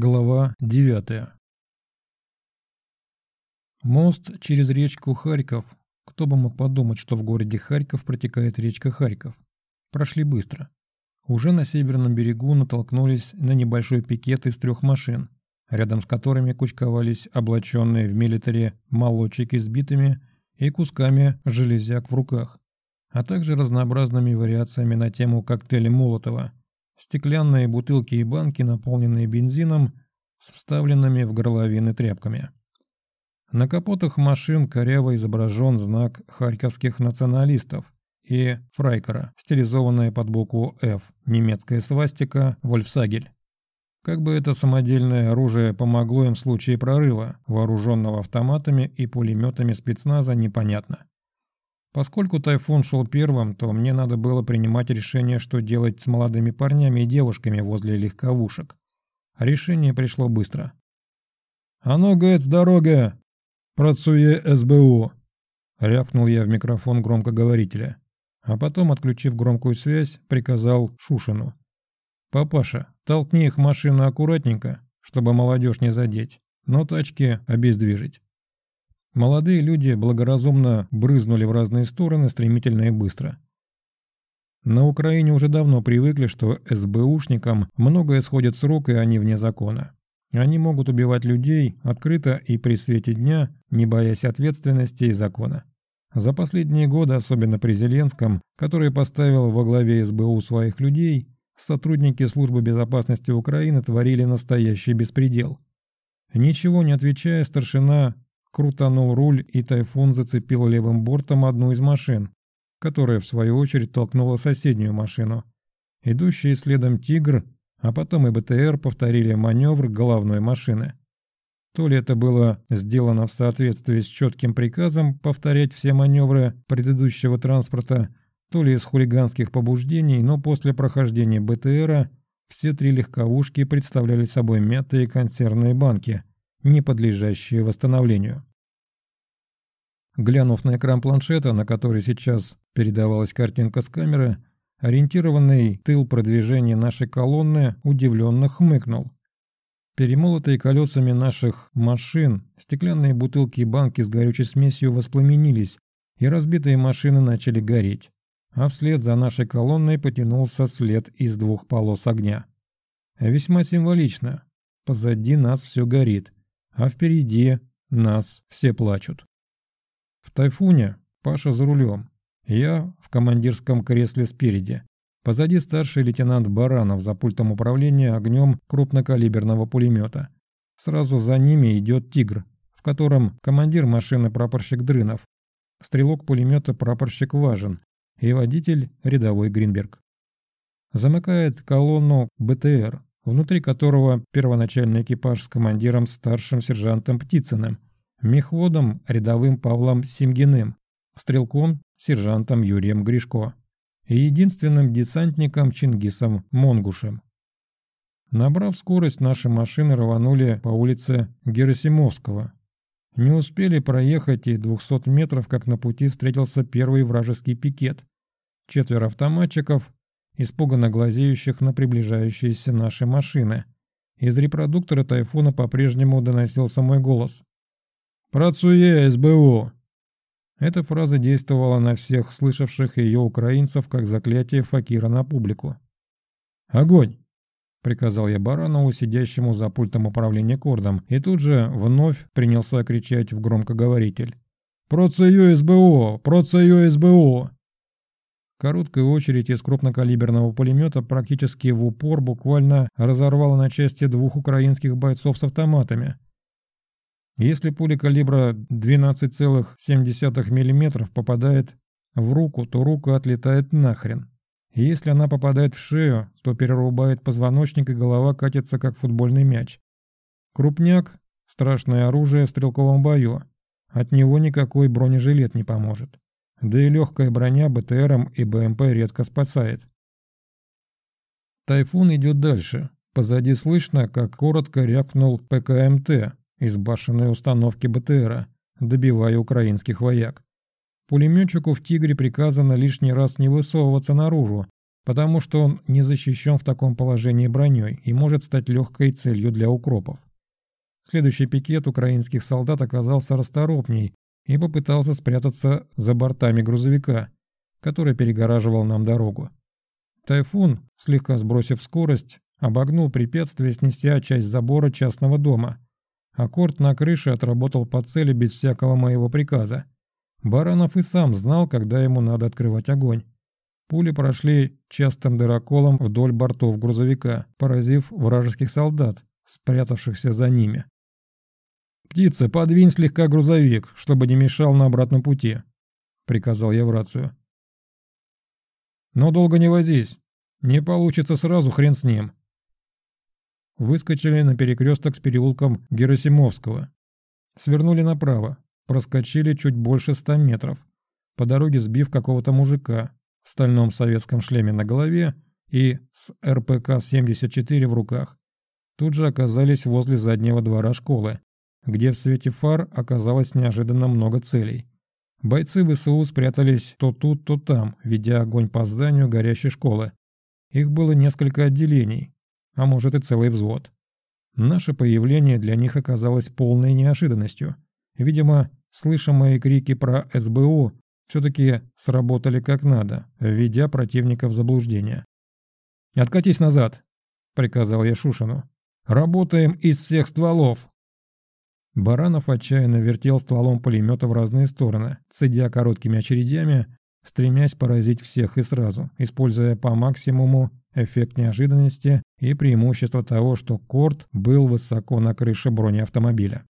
Глава 9 Мост через речку Харьков. Кто бы мог подумать, что в городе Харьков протекает речка Харьков. Прошли быстро. Уже на северном берегу натолкнулись на небольшой пикет из трех машин, рядом с которыми кучковались облаченные в милитаре молодчики с битами и кусками железяк в руках, а также разнообразными вариациями на тему коктейля Молотова – стеклянные бутылки и банки, наполненные бензином, с вставленными в горловины тряпками. На капотах машин коряво изображен знак харьковских националистов и фрайкера, стилизованная под букву «Ф», немецкая свастика «Вольфсагель». Как бы это самодельное оружие помогло им в случае прорыва, вооруженного автоматами и пулеметами спецназа, непонятно. Поскольку тайфун шел первым, то мне надо было принимать решение, что делать с молодыми парнями и девушками возле легковушек. Решение пришло быстро. «А ну, Гэт, с дороги! Працуе СБУ!» Рявкнул я в микрофон громкоговорителя. А потом, отключив громкую связь, приказал Шушину. «Папаша, толкни их машину аккуратненько, чтобы молодежь не задеть, но тачки обездвижить». Молодые люди благоразумно брызнули в разные стороны стремительно и быстро. На Украине уже давно привыкли, что СБУшникам многое сходит с рук, и они вне закона. Они могут убивать людей открыто и при свете дня, не боясь ответственности и закона. За последние годы, особенно при Зеленском, который поставил во главе СБУ своих людей, сотрудники Службы безопасности Украины творили настоящий беспредел. Ничего не отвечая, старшина крутанул руль, и «Тайфун» зацепил левым бортом одну из машин, которая, в свою очередь, толкнула соседнюю машину. Идущие следом «Тигр», а потом и БТР повторили маневр головной машины. То ли это было сделано в соответствии с четким приказом повторять все маневры предыдущего транспорта, то ли из хулиганских побуждений, но после прохождения БТРа все три легковушки представляли собой мятые консервные банки, не подлежащие восстановлению. Глянув на экран планшета, на который сейчас передавалась картинка с камеры, ориентированный тыл продвижения нашей колонны удивленно хмыкнул. Перемолотые колесами наших машин, стеклянные бутылки и банки с горючей смесью воспламенились, и разбитые машины начали гореть. А вслед за нашей колонной потянулся след из двух полос огня. Весьма символично. Позади нас все горит а впереди нас все плачут. В «Тайфуне» Паша за рулем, я в командирском кресле спереди. Позади старший лейтенант Баранов за пультом управления огнем крупнокалиберного пулемета. Сразу за ними идет «Тигр», в котором командир машины прапорщик Дрынов, стрелок пулемета прапорщик Важен и водитель рядовой Гринберг. Замыкает колонну БТР, внутри которого первоначальный экипаж с командиром старшим сержантом Птицыным, мехводом рядовым Павлом Симгиным, стрелком сержантом Юрием Гришко и единственным десантником Чингисом Монгушем. Набрав скорость, наши машины рванули по улице Герасимовского. Не успели проехать и 200 метров, как на пути встретился первый вражеский пикет. Четверо автоматчиков, испуганно глазеющих на приближающиеся наши машины. Из репродуктора тайфуна по-прежнему доносился мой голос. «Працуе СБУ!» Эта фраза действовала на всех слышавших ее украинцев как заклятие факира на публику. «Огонь!» — приказал я Баранову, сидящему за пультом управления кордом, и тут же вновь принялся кричать в громкоговоритель. «Процею СБУ! Процею СБУ!» Короткая очередь из крупнокалиберного пулемета практически в упор буквально разорвала на части двух украинских бойцов с автоматами. Если пуля калибра 12,7 мм попадает в руку, то рука отлетает нахрен. Если она попадает в шею, то перерубает позвоночник и голова катится как футбольный мяч. Крупняк – страшное оружие в стрелковом бою. От него никакой бронежилет не поможет да и легкая броня БТРом и БМП редко спасает. Тайфун идет дальше. Позади слышно, как коротко рявкнул ПКМТ из башенной установки БТРа, добивая украинских вояк. Пулеметчику в «Тигре» приказано лишний раз не высовываться наружу, потому что он не защищен в таком положении броней и может стать легкой целью для укропов. Следующий пикет украинских солдат оказался расторопней и попытался спрятаться за бортами грузовика, который перегораживал нам дорогу. Тайфун, слегка сбросив скорость, обогнул препятствие, снеся часть забора частного дома. Аккорд на крыше отработал по цели без всякого моего приказа. Баранов и сам знал, когда ему надо открывать огонь. Пули прошли частым дыроколом вдоль бортов грузовика, поразив вражеских солдат, спрятавшихся за ними. «Птица, подвинь слегка грузовик, чтобы не мешал на обратном пути», — приказал я в рацию. «Но долго не возись. Не получится сразу, хрен с ним». Выскочили на перекресток с переулком Герасимовского. Свернули направо, проскочили чуть больше ста метров, по дороге сбив какого-то мужика, в стальном советском шлеме на голове и с РПК-74 в руках. Тут же оказались возле заднего двора школы, где в свете фар оказалось неожиданно много целей. Бойцы ВСУ спрятались то тут, то там, ведя огонь по зданию горящей школы. Их было несколько отделений, а может и целый взвод. Наше появление для них оказалось полной неожиданностью. Видимо, слыша мои крики про СБУ, все-таки сработали как надо, введя противника в заблуждение. «Откатись назад», — приказал я Шушину. «Работаем из всех стволов». Баранов отчаянно вертел стволом пулемета в разные стороны, цедя короткими очередями, стремясь поразить всех и сразу, используя по максимуму эффект неожиданности и преимущество того, что Корт был высоко на крыше бронеавтомобиля.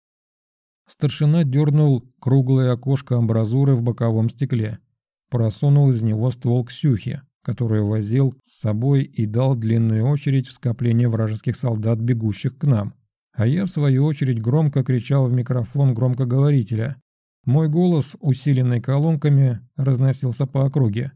Старшина дернул круглое окошко амбразуры в боковом стекле, просунул из него ствол Ксюхи, которую возил с собой и дал длинную очередь в скопление вражеских солдат, бегущих к нам. А я, в свою очередь, громко кричал в микрофон громкоговорителя. Мой голос, усиленный колонками, разносился по округе.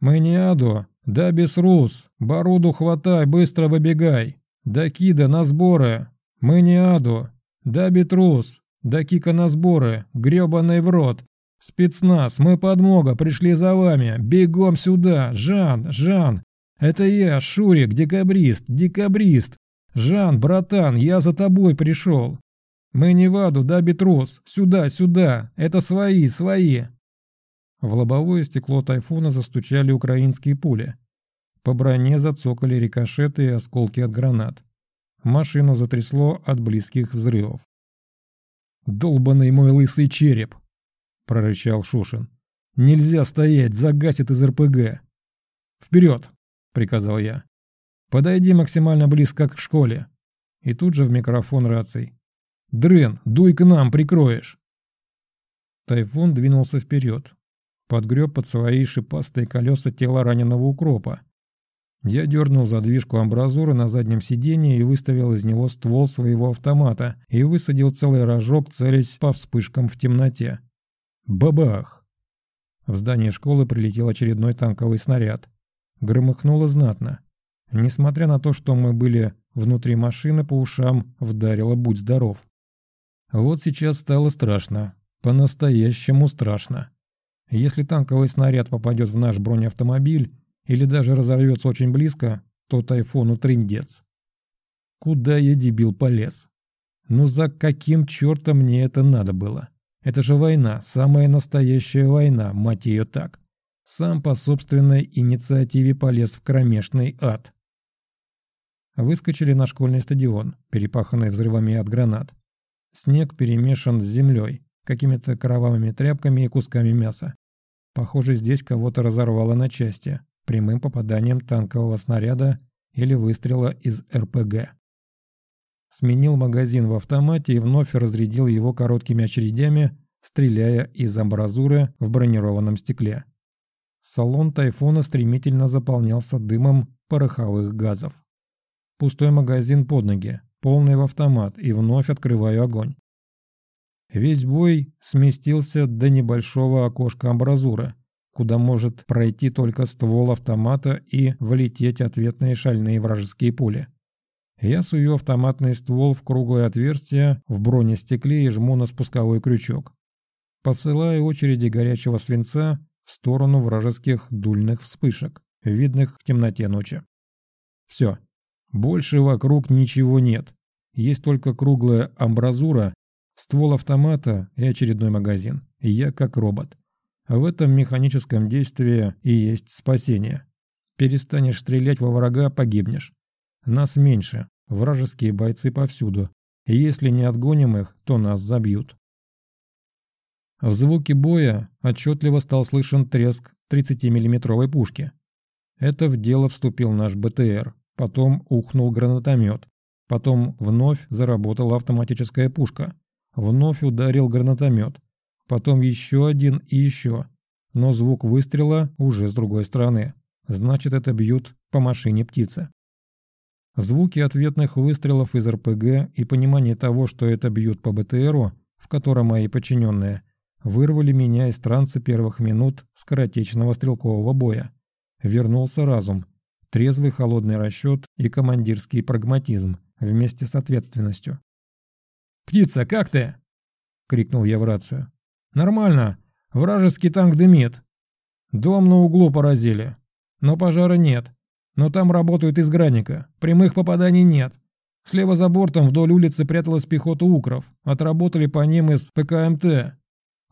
«Мы не Адо! Да без рус! Баруду хватай, быстро выбегай! Да кида на сборы! Мы не Адо! Да Бетрус! Да Кика на сборы, грёбаный в рот. Спецназ, мы подмога, пришли за вами. Бегом сюда, Жан, Жан. Это я, Шурик, декабрист, декабрист. Жан, братан, я за тобой пришел. Мы не в аду, да, Бетрос? Сюда, сюда. Это свои, свои. В лобовое стекло тайфуна застучали украинские пули. По броне зацокали рикошеты и осколки от гранат. Машину затрясло от близких взрывов. «Долбанный мой лысый череп!» — прорычал Шушин. «Нельзя стоять, загасит из РПГ!» «Вперед!» — приказал я. «Подойди максимально близко к школе!» И тут же в микрофон раций. «Дрын, дуй к нам, прикроешь!» Тайфун двинулся вперед. Подгреб под свои шипастые колеса тело раненого укропа. Я дернул задвижку амбразуры на заднем сиденье и выставил из него ствол своего автомата и высадил целый рожок, целясь по вспышкам в темноте. Бабах! В здание школы прилетел очередной танковый снаряд. Громыхнуло знатно. Несмотря на то, что мы были внутри машины, по ушам вдарило «Будь здоров». Вот сейчас стало страшно. По-настоящему страшно. Если танковый снаряд попадет в наш бронеавтомобиль, или даже разорвется очень близко, то тайфуну трындец. Куда я, дебил, полез? Ну за каким чертом мне это надо было? Это же война, самая настоящая война, мать ее так. Сам по собственной инициативе полез в кромешный ад. Выскочили на школьный стадион, перепаханный взрывами от гранат. Снег перемешан с землей, какими-то кровавыми тряпками и кусками мяса. Похоже, здесь кого-то разорвало на части прямым попаданием танкового снаряда или выстрела из РПГ. Сменил магазин в автомате и вновь разрядил его короткими очередями, стреляя из амбразуры в бронированном стекле. Салон «Тайфуна» стремительно заполнялся дымом пороховых газов. Пустой магазин под ноги, полный в автомат и вновь открываю огонь. Весь бой сместился до небольшого окошка амбразуры, куда может пройти только ствол автомата и влететь ответные шальные вражеские пули. Я сую автоматный ствол в круглое отверстие в бронестекле и жму на спусковой крючок. Посылаю очереди горячего свинца в сторону вражеских дульных вспышек, видных в темноте ночи. Все. Больше вокруг ничего нет. Есть только круглая амбразура, ствол автомата и очередной магазин. Я как робот. В этом механическом действии и есть спасение. Перестанешь стрелять во врага – погибнешь. Нас меньше, вражеские бойцы повсюду. Если не отгоним их, то нас забьют. В звуке боя отчетливо стал слышен треск 30-миллиметровой пушки. Это в дело вступил наш БТР, потом ухнул гранатомет, потом вновь заработала автоматическая пушка, вновь ударил гранатомет, потом еще один и еще, но звук выстрела уже с другой стороны, значит это бьют по машине птицы. Звуки ответных выстрелов из РПГ и понимание того, что это бьют по БТРу, в котором мои подчиненные – вырвали меня из транса первых минут скоротечного стрелкового боя. Вернулся разум, трезвый холодный расчет и командирский прагматизм вместе с ответственностью. «Птица, как ты?» — крикнул я в рацию. «Нормально. Вражеский танк дымит. Дом на углу поразили. Но пожара нет. Но там работают из граника. Прямых попаданий нет. Слева за бортом вдоль улицы пряталась пехота укров. Отработали по ним из ПКМТ.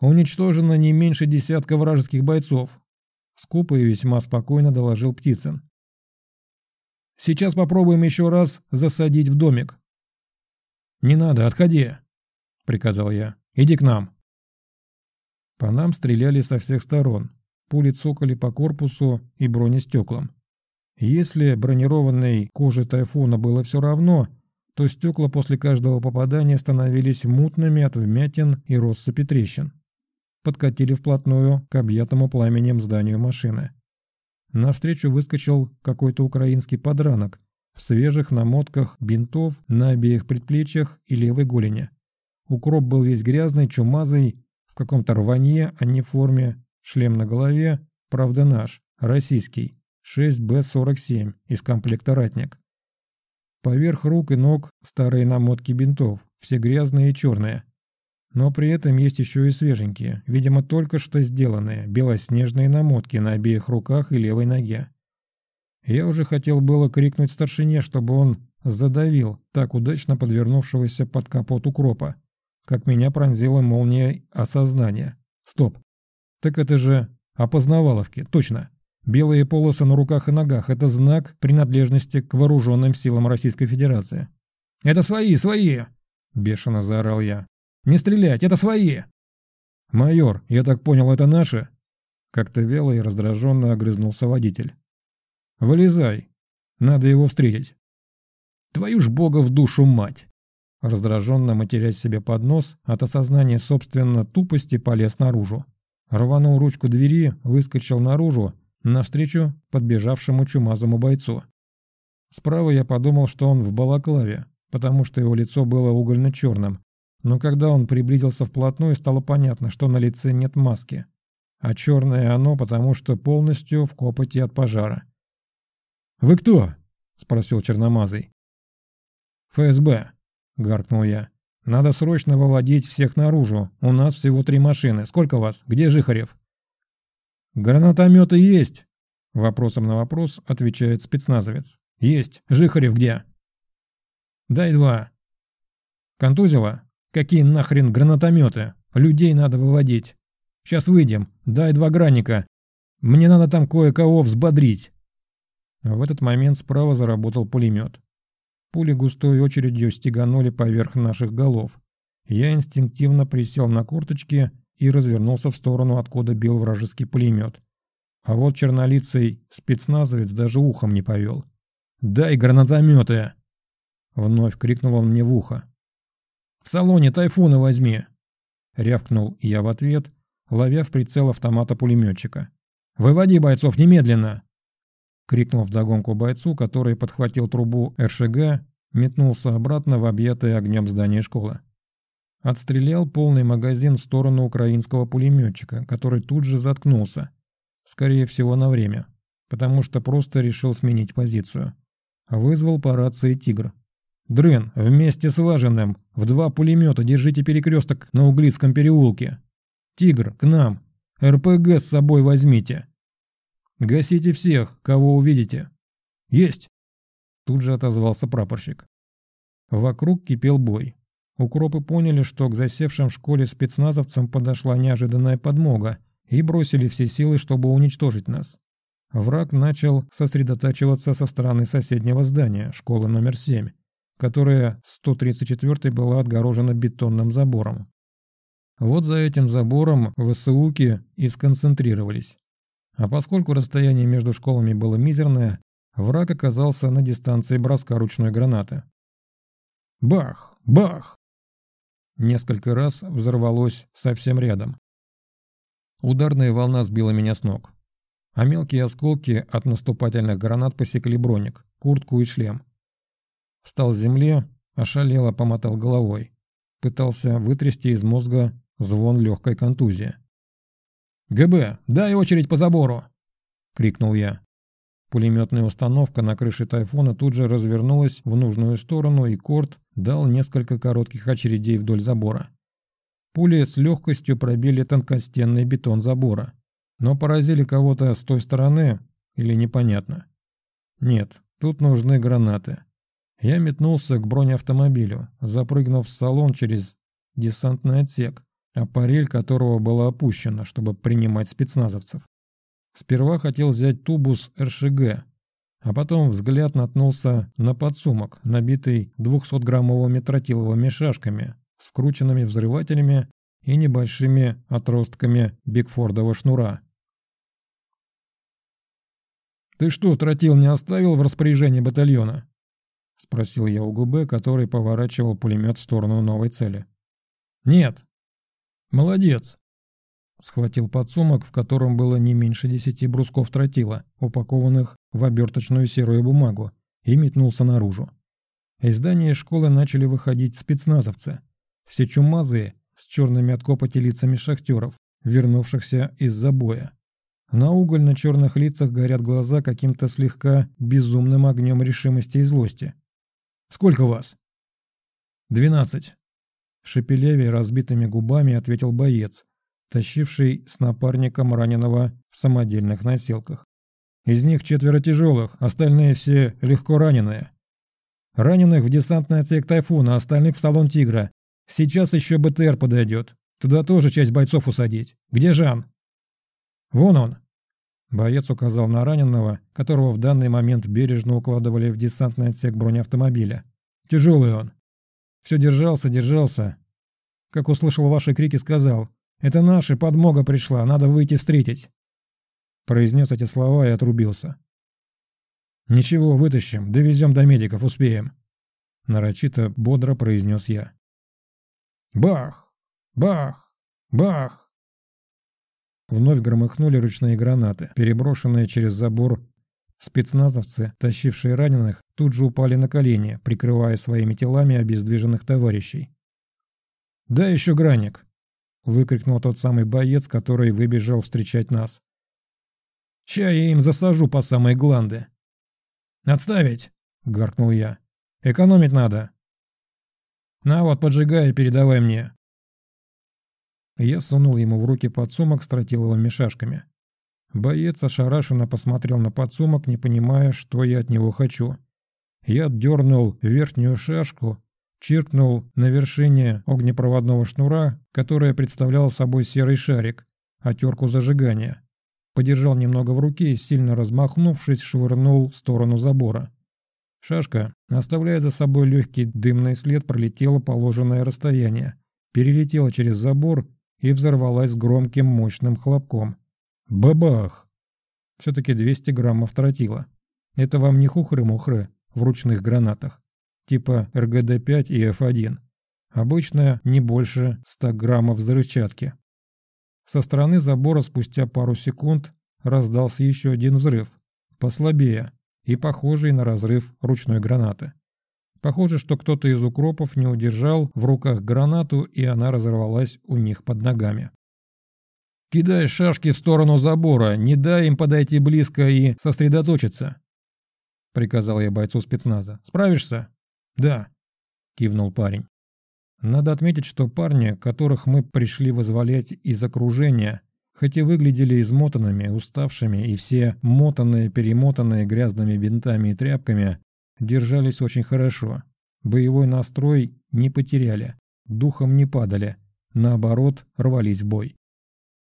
Уничтожено не меньше десятка вражеских бойцов. Скупо и весьма спокойно доложил Птицын. Сейчас попробуем еще раз засадить в домик. «Не надо, отходи!» — приказал я. «Иди к нам!» По нам стреляли со всех сторон. Пули цокали по корпусу и бронестеклам. Если бронированной коже тайфуна было все равно, то стекла после каждого попадания становились мутными от вмятин и россыпи трещин подкатили вплотную к объятому пламенем зданию машины. Навстречу выскочил какой-то украинский подранок в свежих намотках бинтов на обеих предплечьях и левой голени. Укроп был весь грязный, чумазый, в каком-то рванье, а не форме, шлем на голове, правда наш, российский, 6Б-47 из комплекта «Ратник». Поверх рук и ног старые намотки бинтов, все грязные и черные. Но при этом есть еще и свеженькие, видимо, только что сделанные, белоснежные намотки на обеих руках и левой ноге. Я уже хотел было крикнуть старшине, чтобы он задавил так удачно подвернувшегося под капот укропа, как меня пронзила молния осознания. Стоп. Так это же опознаваловки, точно. Белые полосы на руках и ногах – это знак принадлежности к вооруженным силам Российской Федерации. «Это свои, свои!» – бешено заорал я. Не стрелять, это свои!» «Майор, я так понял, это наши?» Как-то вяло и раздраженно огрызнулся водитель. «Вылезай. Надо его встретить». «Твою ж бога в душу мать!» Раздраженно матерясь себе под нос, от осознания собственно тупости полез наружу. Рванул ручку двери, выскочил наружу, навстречу подбежавшему чумазому бойцу. Справа я подумал, что он в балаклаве, потому что его лицо было угольно-черным, но когда он приблизился вплотную, стало понятно, что на лице нет маски. А черное оно, потому что полностью в копоти от пожара. «Вы кто?» – спросил Черномазый. «ФСБ», – гаркнул я. «Надо срочно выводить всех наружу. У нас всего три машины. Сколько вас? Где Жихарев?» «Гранатометы есть!» Вопросом на вопрос отвечает спецназовец. «Есть. Жихарев где?» «Дай два». «Контузило?» Какие нахрен гранатометы? Людей надо выводить. Сейчас выйдем. Дай два гранника. Мне надо там кое-кого взбодрить. В этот момент справа заработал пулемет. Пули густой очередью стеганули поверх наших голов. Я инстинктивно присел на курточки и развернулся в сторону, откуда бил вражеский пулемет. А вот чернолицый спецназовец даже ухом не повел. «Дай гранатометы!» Вновь крикнул он мне в ухо. В салоне тайфуна возьми!» Рявкнул я в ответ, ловя в прицел автомата пулеметчика. «Выводи бойцов немедленно!» Крикнул вдогонку бойцу, который подхватил трубу РШГ, метнулся обратно в объятое огнем здание школы. Отстрелял полный магазин в сторону украинского пулеметчика, который тут же заткнулся. Скорее всего, на время, потому что просто решил сменить позицию. Вызвал по рации «Тигр». Дрын, вместе с Важиным, в два пулемета держите перекресток на Углицком переулке. Тигр, к нам. РПГ с собой возьмите. Гасите всех, кого увидите!» «Есть!» Тут же отозвался прапорщик. Вокруг кипел бой. Укропы поняли, что к засевшим в школе спецназовцам подошла неожиданная подмога и бросили все силы, чтобы уничтожить нас. Враг начал сосредотачиваться со стороны соседнего здания, школы номер 7, которая 134 была отгорожена бетонным забором. Вот за этим забором ВСУки и сконцентрировались. А поскольку расстояние между школами было мизерное, враг оказался на дистанции броска ручной гранаты. Бах! Бах! Несколько раз взорвалось совсем рядом. Ударная волна сбила меня с ног. А мелкие осколки от наступательных гранат посекли броник, куртку и шлем. Встал с земли, ошалело помотал головой. Пытался вытрясти из мозга звон легкой контузии. «ГБ, дай очередь по забору!» — крикнул я. Пулеметная установка на крыше «Тайфуна» тут же развернулась в нужную сторону, и Корт дал несколько коротких очередей вдоль забора. Пули с легкостью пробили тонкостенный бетон забора, но поразили кого-то с той стороны или непонятно. Нет, тут нужны гранаты. Я метнулся к бронеавтомобилю, запрыгнув в салон через десантный отсек, аппарель которого была опущена, чтобы принимать спецназовцев. Сперва хотел взять тубус РШГ, а потом взгляд наткнулся на подсумок, набитый 200-граммовыми тротиловыми шашками с вкрученными взрывателями и небольшими отростками Бигфордова шнура. «Ты что, тротил не оставил в распоряжении батальона?» — спросил я у ГБ, который поворачивал пулемет в сторону новой цели. «Нет». «Молодец. Схватил подсумок, в котором было не меньше десяти брусков тротила, упакованных в оберточную серую бумагу, и метнулся наружу. Из здания школы начали выходить спецназовцы. Все чумазые, с черными от копоти лицами шахтеров, вернувшихся из забоя. На угольно-черных лицах горят глаза каким-то слегка безумным огнем решимости и злости. «Сколько вас?» «Двенадцать», — шепеляве разбитыми губами ответил боец, тащивший с напарником раненого в самодельных носилках. Из них четверо тяжелых, остальные все легко раненые. Раненых в десантный отсек «Тайфуна», остальных в салон «Тигра». Сейчас еще БТР подойдет. Туда тоже часть бойцов усадить. Где Жан? Вон он. Боец указал на раненого, которого в данный момент бережно укладывали в десантный отсек бронеавтомобиля. Тяжелый он. Все держался, держался. Как услышал ваши крики, сказал, это наши, подмога пришла, надо выйти встретить. Произнес эти слова и отрубился. Ничего, вытащим, довезем до медиков, успеем. Нарочито бодро произнес я. Бах! Бах! Бах! Вновь громыхнули ручные гранаты, переброшенные через забор. Спецназовцы, тащившие раненых, тут же упали на колени, прикрывая своими телами обездвиженных товарищей. «Да еще граник!» выкрикнул тот самый боец, который выбежал встречать нас. «Ща я им засажу по самой гланды!» «Отставить!» — гаркнул я. «Экономить надо!» «На вот, поджигай и передавай мне!» Я сунул ему в руки подсумок с тротиловыми шашками. Боец ошарашенно посмотрел на подсумок, не понимая, что я от него хочу. Я дернул верхнюю шашку, чиркнул на вершине огнепроводного шнура, которая представляла собой серый шарик, отерку зажигания. Подержал немного в руке и, сильно размахнувшись, швырнул в сторону забора. Шашка, оставляя за собой легкий дымный след, пролетела положенное расстояние, перелетела через забор и взорвалась громким мощным хлопком. Бабах! Все-таки 200 граммов тротила. Это вам не хухры-мухры в ручных гранатах типа РГД-5 и F1. Обычно не больше 100 граммов взрывчатки. Со стороны забора спустя пару секунд раздался еще один взрыв, послабее и похожий на разрыв ручной гранаты. Похоже, что кто-то из укропов не удержал в руках гранату, и она разорвалась у них под ногами. «Кидай шашки в сторону забора, не дай им подойти близко и сосредоточиться», — приказал я бойцу спецназа. «Справишься?» «Да», — кивнул парень. Надо отметить, что парни, которых мы пришли вызволять из окружения, хоть и выглядели измотанными, уставшими и все мотанные-перемотанные грязными бинтами и тряпками, держались очень хорошо. Боевой настрой не потеряли, духом не падали, наоборот, рвались в бой.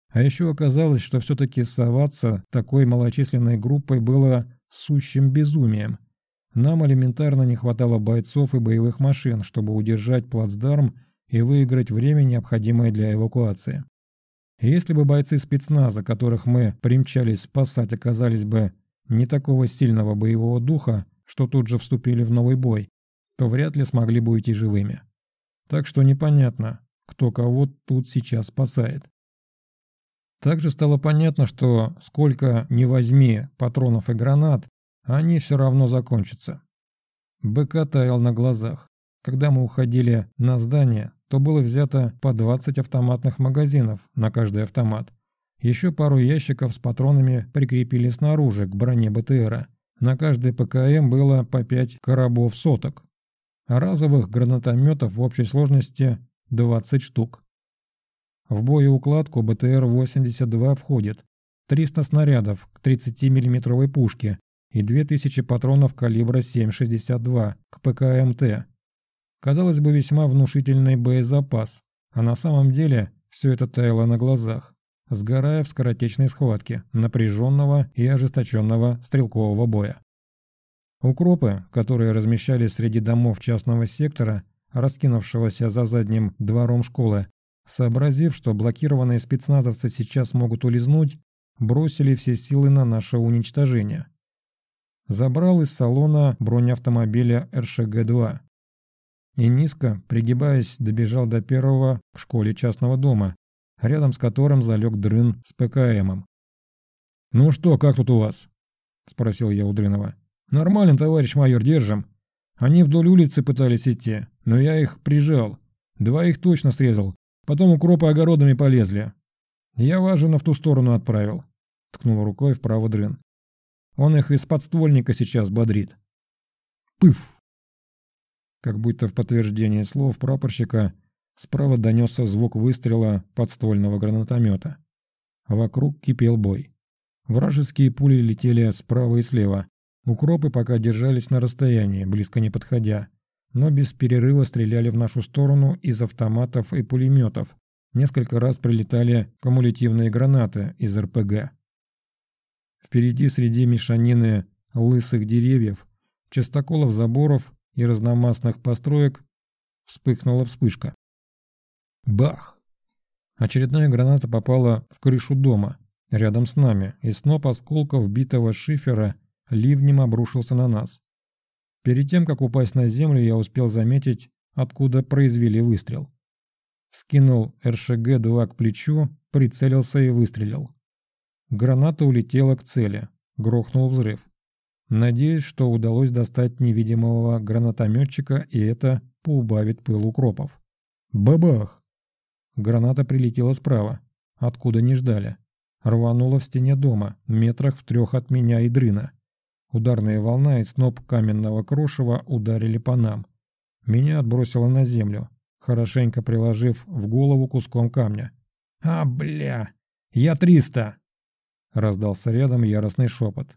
А еще оказалось, что все-таки соваться такой малочисленной группой было сущим безумием. Нам элементарно не хватало бойцов и боевых машин, чтобы удержать плацдарм и выиграть время, необходимое для эвакуации. Если бы бойцы спецназа, которых мы примчались спасать, оказались бы не такого сильного боевого духа, что тут же вступили в новый бой, то вряд ли смогли бы уйти живыми. Так что непонятно, кто кого тут сейчас спасает. Также стало понятно, что сколько ни возьми патронов и гранат, они все равно закончатся. БК таял на глазах. Когда мы уходили на здание, то было взято по 20 автоматных магазинов на каждый автомат. Еще пару ящиков с патронами прикрепили снаружи к броне БТРа. На каждый ПКМ было по 5 коробов соток. А разовых гранатометов в общей сложности 20 штук. В боеукладку БТР-82 входит 300 снарядов к 30 миллиметровой пушке и 2000 патронов калибра 7,62 к ПКМТ. Казалось бы, весьма внушительный боезапас, а на самом деле все это таяло на глазах, сгорая в скоротечной схватке напряженного и ожесточенного стрелкового боя. Укропы, которые размещались среди домов частного сектора, раскинувшегося за задним двором школы, сообразив, что блокированные спецназовцы сейчас могут улизнуть, бросили все силы на наше уничтожение. Забрал из салона бронеавтомобиля РШГ-2 и низко, пригибаясь, добежал до первого к школе частного дома, рядом с которым залег дрын с ПКМом. «Ну что, как тут у вас?» – спросил я у Дрынова. «Нормально, товарищ майор, держим. Они вдоль улицы пытались идти, но я их прижал. Двоих точно срезал. Потом укропы огородами полезли. Я важно в ту сторону отправил», – ткнул рукой вправо Дрын. «Он их из подствольника сейчас бодрит». «Пыф!» Как будто в подтверждение слов прапорщика, справа донесся звук выстрела подствольного гранатомета. Вокруг кипел бой. Вражеские пули летели справа и слева. Укропы пока держались на расстоянии, близко не подходя, но без перерыва стреляли в нашу сторону из автоматов и пулеметов. Несколько раз прилетали кумулятивные гранаты из РПГ. Впереди среди мешанины лысых деревьев, частоколов заборов и разномастных построек вспыхнула вспышка. Бах! Очередная граната попала в крышу дома, рядом с нами, и сноп осколков битого шифера ливнем обрушился на нас. Перед тем, как упасть на землю, я успел заметить, откуда произвели выстрел. Скинул РШГ-2 к плечу, прицелился и выстрелил. Граната улетела к цели, грохнул взрыв. Надеюсь, что удалось достать невидимого гранатометчика, и это поубавит пыл укропов. Бабах! Граната прилетела справа, откуда не ждали. Рванула в стене дома, метрах в трех от меня и дрына. Ударная волна и сноп каменного крошева ударили по нам. Меня отбросило на землю, хорошенько приложив в голову куском камня. «А, бля! Я триста!» Раздался рядом яростный шепот.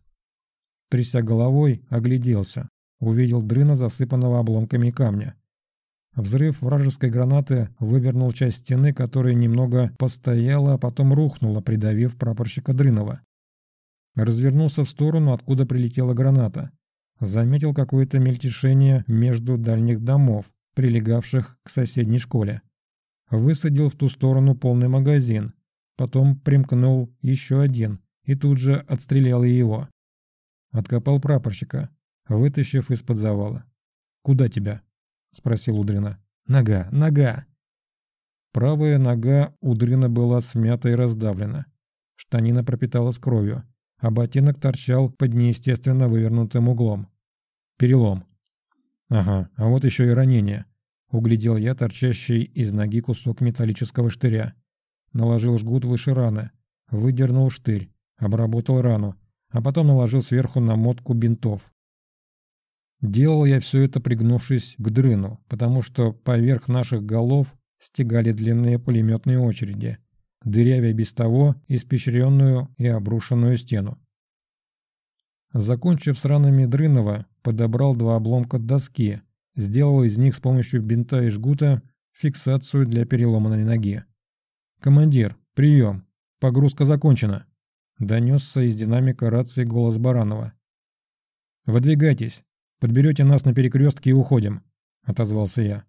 Тряся головой, огляделся. Увидел дрына, засыпанного обломками камня. Взрыв вражеской гранаты вывернул часть стены, которая немного постояла, а потом рухнула, придавив прапорщика Дрынова. Развернулся в сторону, откуда прилетела граната. Заметил какое-то мельтешение между дальних домов, прилегавших к соседней школе. Высадил в ту сторону полный магазин. Потом примкнул еще один и тут же отстрелял его. Откопал прапорщика, вытащив из-под завала. «Куда тебя?» – спросил Удрина. «Нога, нога!» Правая нога Удрина была смята и раздавлена. Штанина пропиталась кровью, а ботинок торчал под неестественно вывернутым углом. Перелом. Ага, а вот еще и ранение. Углядел я торчащий из ноги кусок металлического штыря. Наложил жгут выше раны, выдернул штырь, обработал рану, а потом наложил сверху намотку бинтов. Делал я все это, пригнувшись к дрыну, потому что поверх наших голов стегали длинные пулеметные очереди. дырявя без того испещренную и обрушенную стену. Закончив с ранами Дрынова, подобрал два обломка доски, сделал из них с помощью бинта и жгута фиксацию для переломанной ноги. «Командир, прием! Погрузка закончена!» Донесся из динамика рации голос Баранова. «Выдвигайтесь, подберете нас на перекрестке и уходим», — отозвался я.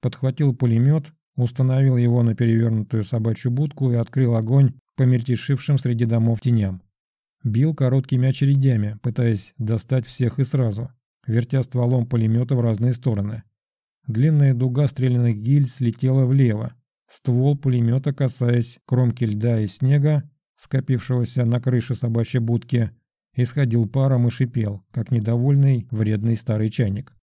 Подхватил пулемет, установил его на перевернутую собачью будку и открыл огонь по мельтешившим среди домов теням. Бил короткими очередями, пытаясь достать всех и сразу, вертя стволом пулемета в разные стороны. Длинная дуга стрелянных гильз слетела влево. Ствол пулемета, касаясь кромки льда и снега, скопившегося на крыше собачьей будки, исходил паром и шипел, как недовольный вредный старый чайник.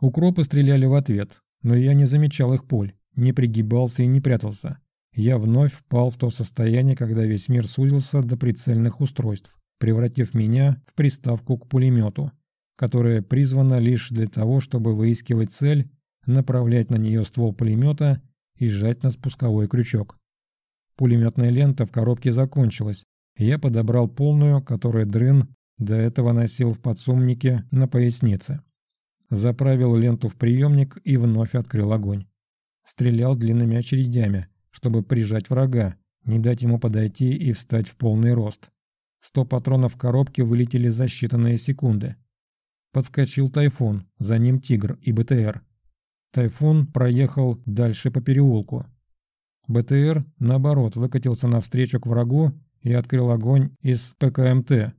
Укропы стреляли в ответ, но я не замечал их пуль, не пригибался и не прятался я вновь впал в то состояние, когда весь мир сузился до прицельных устройств, превратив меня в приставку к пулемету, которая призвана лишь для того, чтобы выискивать цель, направлять на нее ствол пулемета и сжать на спусковой крючок. Пулеметная лента в коробке закончилась, я подобрал полную, которую Дрын до этого носил в подсумнике на пояснице. Заправил ленту в приемник и вновь открыл огонь. Стрелял длинными очередями – чтобы прижать врага, не дать ему подойти и встать в полный рост. Сто патронов в коробке вылетели за считанные секунды. Подскочил Тайфун, за ним Тигр и БТР. Тайфун проехал дальше по переулку. БТР, наоборот, выкатился навстречу к врагу и открыл огонь из ПКМТ.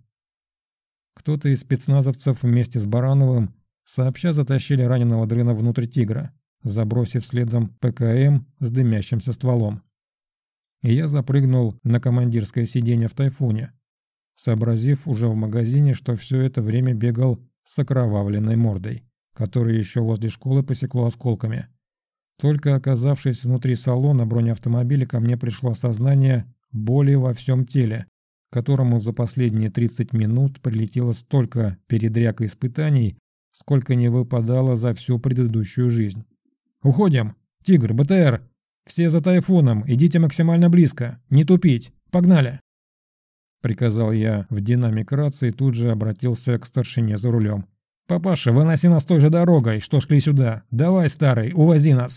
Кто-то из спецназовцев вместе с Барановым сообща затащили раненого дрына внутрь «Тигра» забросив следом ПКМ с дымящимся стволом. И я запрыгнул на командирское сиденье в «Тайфуне», сообразив уже в магазине, что все это время бегал с окровавленной мордой, которая еще возле школы посекло осколками. Только оказавшись внутри салона бронеавтомобиля, ко мне пришло осознание боли во всем теле, которому за последние 30 минут прилетело столько передряг и испытаний, сколько не выпадало за всю предыдущую жизнь. «Уходим! Тигр, БТР! Все за тайфуном, идите максимально близко, не тупить, погнали!» Приказал я в динамик рации и тут же обратился к старшине за рулем. «Папаша, выноси нас той же дорогой, что шли сюда. Давай, старый, увози нас!»